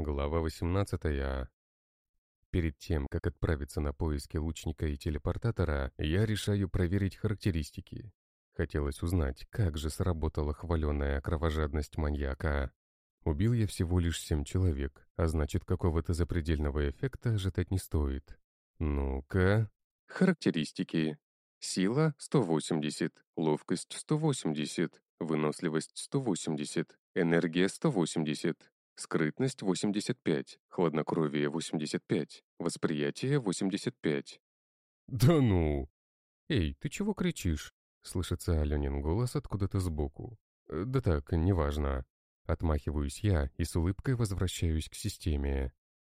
Глава 18. Перед тем, как отправиться на поиски лучника и телепортатора, я решаю проверить характеристики. Хотелось узнать, как же сработала хваленая кровожадность маньяка. Убил я всего лишь семь человек, а значит, какого-то запредельного эффекта ожидать не стоит. Ну-ка. Характеристики. Сила 180, ловкость 180, выносливость 180, энергия 180, скрытность 85, хладнокровие 85, восприятие 85. «Да ну!» «Эй, ты чего кричишь?» — слышится Аленин голос откуда-то сбоку. «Э, «Да так, неважно». Отмахиваюсь я и с улыбкой возвращаюсь к системе.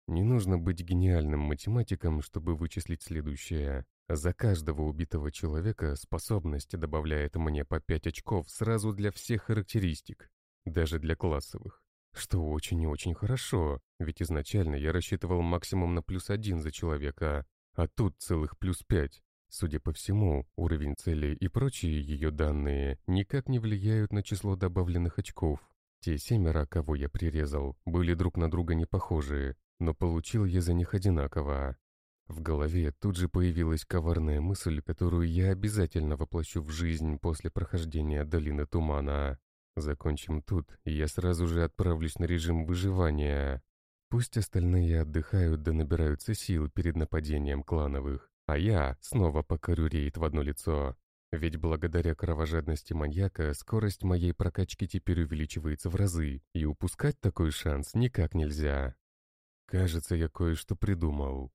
Не нужно быть гениальным математиком, чтобы вычислить следующее. За каждого убитого человека способность добавляет мне по 5 очков сразу для всех характеристик, даже для классовых. Что очень и очень хорошо, ведь изначально я рассчитывал максимум на плюс один за человека, а тут целых плюс пять. Судя по всему, уровень цели и прочие ее данные никак не влияют на число добавленных очков. Те семеро, кого я прирезал, были друг на друга не похожи, но получил я за них одинаково. В голове тут же появилась коварная мысль, которую я обязательно воплощу в жизнь после прохождения Долины Тумана. Закончим тут, и я сразу же отправлюсь на режим выживания. Пусть остальные отдыхают да набираются сил перед нападением клановых, а я снова покорю рейд в одно лицо. Ведь благодаря кровожадности маньяка скорость моей прокачки теперь увеличивается в разы, и упускать такой шанс никак нельзя. Кажется, я кое-что придумал.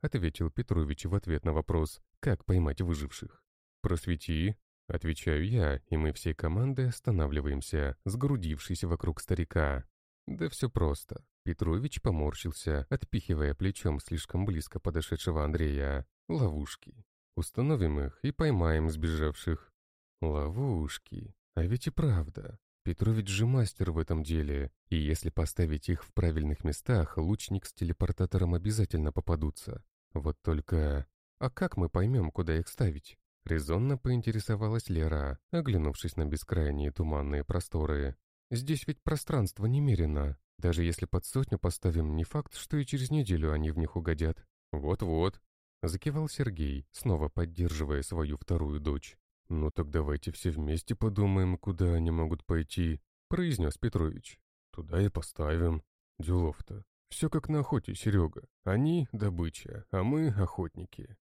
— ответил Петрович в ответ на вопрос «Как поймать выживших?». «Просвети», — отвечаю я, и мы всей командой останавливаемся, сгрудившись вокруг старика. Да все просто. Петрович поморщился, отпихивая плечом слишком близко подошедшего Андрея. Ловушки. Установим их и поймаем сбежавших. Ловушки. А ведь и правда. Петрович же мастер в этом деле, и если поставить их в правильных местах, лучник с телепортатором обязательно попадутся. Вот только... А как мы поймем, куда их ставить? Резонно поинтересовалась Лера, оглянувшись на бескрайние туманные просторы. Здесь ведь пространство немерено. Даже если под сотню поставим, не факт, что и через неделю они в них угодят. Вот-вот. Закивал Сергей, снова поддерживая свою вторую дочь. «Ну так давайте все вместе подумаем, куда они могут пойти», — произнес Петрович. «Туда и поставим. Делов-то. Все как на охоте, Серега. Они — добыча, а мы — охотники.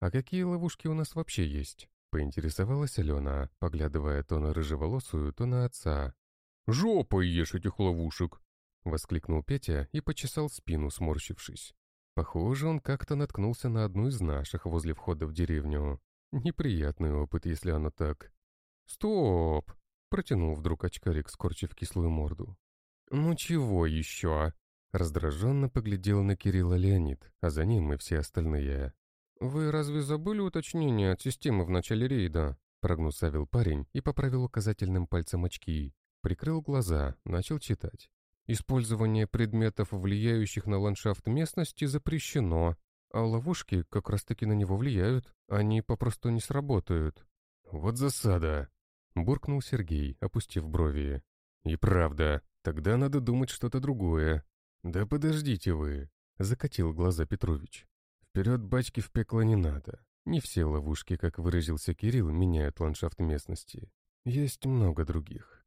А какие ловушки у нас вообще есть? Поинтересовалась Алена, поглядывая то на рыжеволосую, то на отца. «Жопой ешь этих ловушек!» — воскликнул Петя и почесал спину, сморщившись. Похоже, он как-то наткнулся на одну из наших возле входа в деревню. Неприятный опыт, если оно так. «Стоп!» — протянул вдруг очкарик, скорчив кислую морду. «Ну чего еще?» Раздраженно поглядел на Кирилла Леонид, а за ним и все остальные. «Вы разве забыли уточнение от системы в начале рейда?» Прогнусавил парень и поправил указательным пальцем очки. Прикрыл глаза, начал читать. «Использование предметов, влияющих на ландшафт местности, запрещено, а ловушки как раз-таки на него влияют, они попросту не сработают». «Вот засада!» — буркнул Сергей, опустив брови. «И правда, тогда надо думать что-то другое. «Да подождите вы!» — закатил глаза Петрович. «Вперед бачки в пекло не надо. Не все ловушки, как выразился Кирилл, меняют ландшафт местности. Есть много других».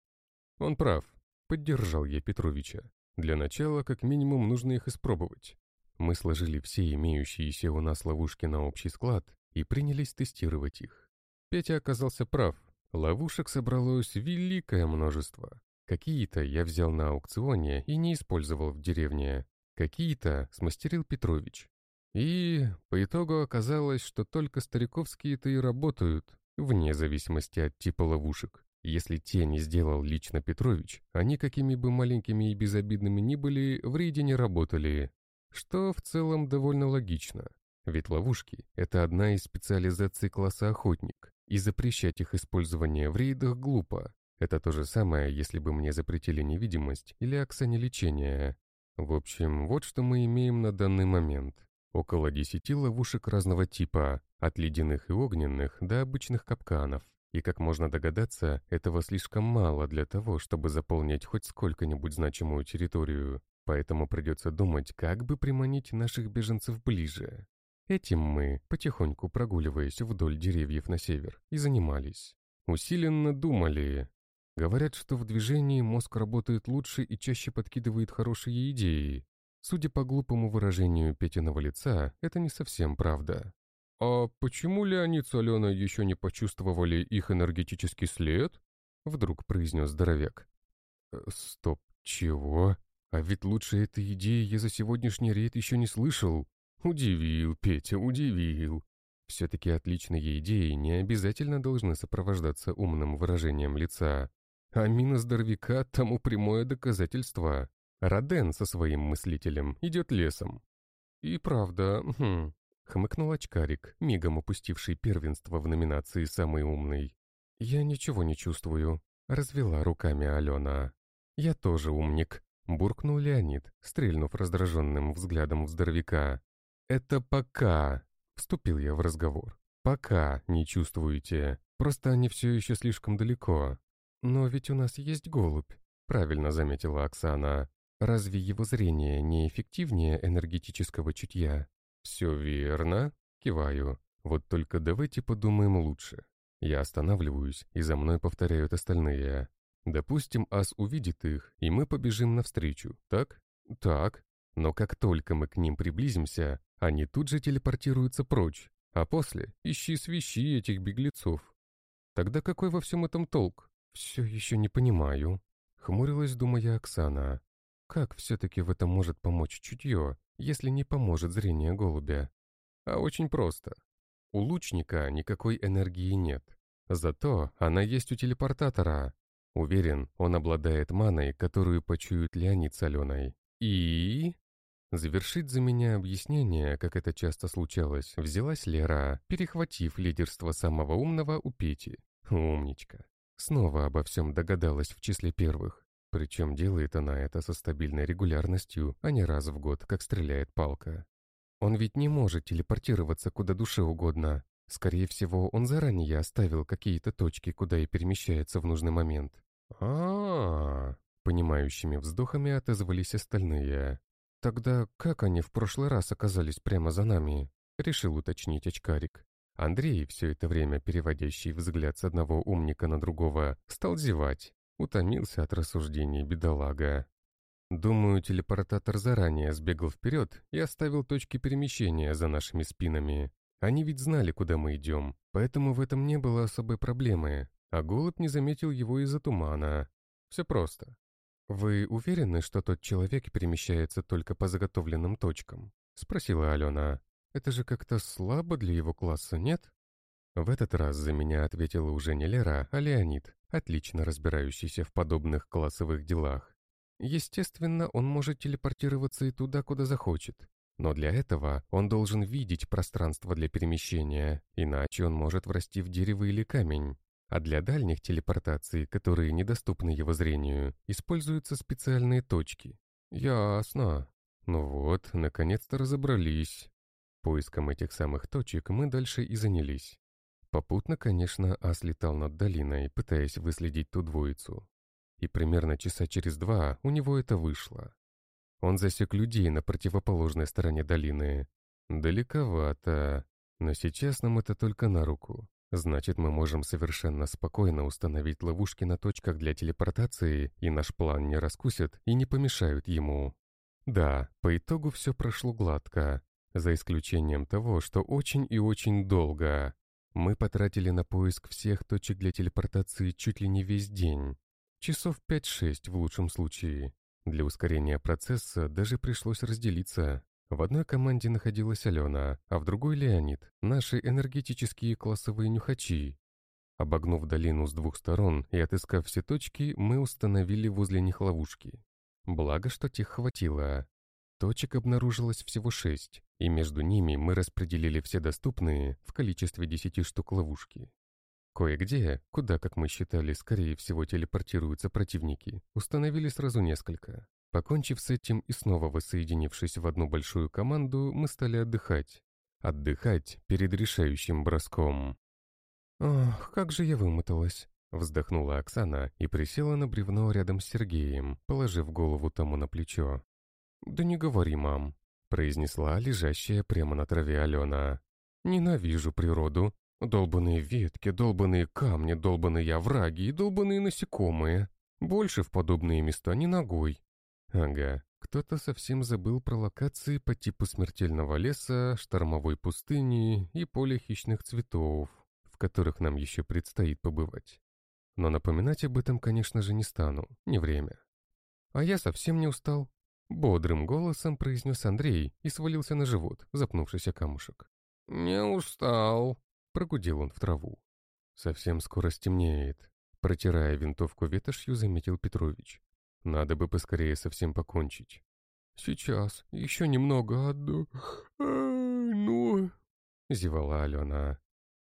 «Он прав», — поддержал я Петровича. «Для начала, как минимум, нужно их испробовать». Мы сложили все имеющиеся у нас ловушки на общий склад и принялись тестировать их. Петя оказался прав. Ловушек собралось великое множество. Какие-то я взял на аукционе и не использовал в деревне. Какие-то смастерил Петрович. И по итогу оказалось, что только стариковские-то и работают, вне зависимости от типа ловушек. Если те не сделал лично Петрович, они какими бы маленькими и безобидными ни были, в рейде не работали. Что в целом довольно логично. Ведь ловушки — это одна из специализаций класса охотник, и запрещать их использование в рейдах глупо. Это то же самое, если бы мне запретили невидимость или оксанелечение. В общем, вот что мы имеем на данный момент. Около десяти ловушек разного типа, от ледяных и огненных до обычных капканов. И, как можно догадаться, этого слишком мало для того, чтобы заполнять хоть сколько-нибудь значимую территорию. Поэтому придется думать, как бы приманить наших беженцев ближе. Этим мы, потихоньку прогуливаясь вдоль деревьев на север, и занимались. Усиленно думали. Говорят, что в движении мозг работает лучше и чаще подкидывает хорошие идеи. Судя по глупому выражению Петиного лица, это не совсем правда. «А почему Леонид с Аленой еще не почувствовали их энергетический след?» Вдруг произнес здоровяк. «Э, «Стоп, чего? А ведь лучше этой идеи я за сегодняшний рейд еще не слышал. Удивил, Петя, удивил. Все-таки отличные идеи не обязательно должны сопровождаться умным выражением лица. А мина здоровяка тому прямое доказательство. Роден со своим мыслителем идет лесом. И правда, хм, хмыкнул очкарик, мигом упустивший первенство в номинации «Самый умный». «Я ничего не чувствую», — развела руками Алена. «Я тоже умник», — буркнул Леонид, стрельнув раздраженным взглядом в здоровяка. «Это пока», — вступил я в разговор. «Пока не чувствуете. Просто они все еще слишком далеко. Но ведь у нас есть голубь», — правильно заметила Оксана. «Разве его зрение не эффективнее энергетического чутья?» «Все верно», — киваю. «Вот только давайте подумаем лучше. Я останавливаюсь, и за мной повторяют остальные. Допустим, ас увидит их, и мы побежим навстречу, так? Так. Но как только мы к ним приблизимся, они тут же телепортируются прочь, а после ищи свищи этих беглецов. Тогда какой во всем этом толк? Все еще не понимаю. Хмурилась, думая Оксана. Как все-таки в этом может помочь чутье, если не поможет зрение голубя? А очень просто. У лучника никакой энергии нет. Зато она есть у телепортатора. Уверен, он обладает маной, которую почуют Леонид с Аленой. И... Завершить за меня объяснение, как это часто случалось, взялась Лера, перехватив лидерство самого умного у Пети. Умничка. Снова обо всем догадалась в числе первых. Причем делает она это со стабильной регулярностью, а не раз в год, как стреляет палка. Он ведь не может телепортироваться куда душе угодно. Скорее всего, он заранее оставил какие-то точки, куда и перемещается в нужный момент. а, Понимающими вздохами отозвались остальные. «Тогда как они в прошлый раз оказались прямо за нами?» — решил уточнить очкарик. Андрей, все это время переводящий взгляд с одного умника на другого, стал зевать. Утомился от рассуждений бедолага. Думаю, телепортатор заранее сбегал вперед и оставил точки перемещения за нашими спинами. Они ведь знали, куда мы идем, поэтому в этом не было особой проблемы, а голубь не заметил его из-за тумана. Все просто. «Вы уверены, что тот человек перемещается только по заготовленным точкам?» — спросила Алена. «Это же как-то слабо для его класса, нет?» В этот раз за меня ответила уже не Лера, а Леонид, отлично разбирающийся в подобных классовых делах. Естественно, он может телепортироваться и туда, куда захочет. Но для этого он должен видеть пространство для перемещения, иначе он может врасти в дерево или камень. А для дальних телепортаций, которые недоступны его зрению, используются специальные точки. Ясно. Ну вот, наконец-то разобрались. Поиском этих самых точек мы дальше и занялись. Попутно, конечно, Ас летал над долиной, пытаясь выследить ту двоицу. И примерно часа через два у него это вышло. Он засек людей на противоположной стороне долины. Далековато, но сейчас нам это только на руку. Значит, мы можем совершенно спокойно установить ловушки на точках для телепортации, и наш план не раскусят и не помешают ему. Да, по итогу все прошло гладко, за исключением того, что очень и очень долго. Мы потратили на поиск всех точек для телепортации чуть ли не весь день. Часов 5-6 в лучшем случае. Для ускорения процесса даже пришлось разделиться. В одной команде находилась Алена, а в другой Леонид, наши энергетические классовые нюхачи. Обогнув долину с двух сторон и отыскав все точки, мы установили возле них ловушки. Благо, что тех хватило. Точек обнаружилось всего шесть, и между ними мы распределили все доступные в количестве десяти штук ловушки. Кое-где, куда, как мы считали, скорее всего телепортируются противники, установили сразу несколько. Покончив с этим и снова воссоединившись в одну большую команду, мы стали отдыхать. Отдыхать перед решающим броском. «Ох, как же я вымоталась!» Вздохнула Оксана и присела на бревно рядом с Сергеем, положив голову тому на плечо. «Да не говори, мам», — произнесла лежащая прямо на траве Алена. «Ненавижу природу. Долбаные ветки, долбаные камни, долбаные овраги и долбаные насекомые. Больше в подобные места не ногой». Ага, кто-то совсем забыл про локации по типу смертельного леса, штормовой пустыни и поля хищных цветов, в которых нам еще предстоит побывать. Но напоминать об этом, конечно же, не стану, не время. А я совсем не устал. Бодрым голосом произнес Андрей и свалился на живот, запнувшись о камушек. «Не устал», — прогудел он в траву. «Совсем скоро стемнеет», — протирая винтовку ветошью, заметил Петрович. «Надо бы поскорее совсем покончить». «Сейчас, еще немного одну... ну...» — зевала Алена.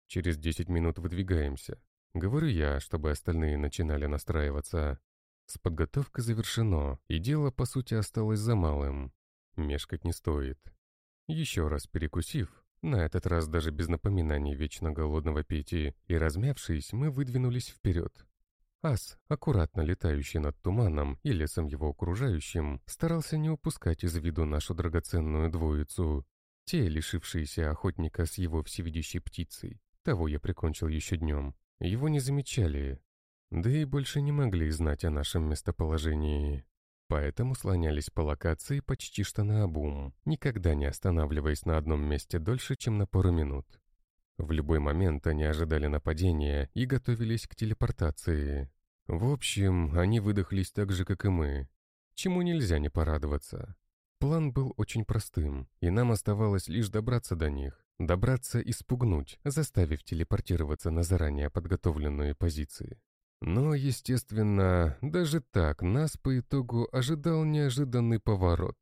«Через десять минут выдвигаемся», — говорю я, чтобы остальные начинали настраиваться. С подготовкой завершено, и дело, по сути, осталось за малым. Мешкать не стоит. Еще раз перекусив, на этот раз даже без напоминаний вечно голодного Пети, и размявшись, мы выдвинулись вперед. Ас, аккуратно летающий над туманом и лесом его окружающим, старался не упускать из виду нашу драгоценную двоицу. Те, лишившиеся охотника с его всевидящей птицей, того я прикончил еще днем, его не замечали, да и больше не могли знать о нашем местоположении. Поэтому слонялись по локации почти что наобум, никогда не останавливаясь на одном месте дольше, чем на пару минут. В любой момент они ожидали нападения и готовились к телепортации. В общем, они выдохлись так же, как и мы. Чему нельзя не порадоваться. План был очень простым, и нам оставалось лишь добраться до них. Добраться и спугнуть, заставив телепортироваться на заранее подготовленные позиции. Но, естественно, даже так нас по итогу ожидал неожиданный поворот.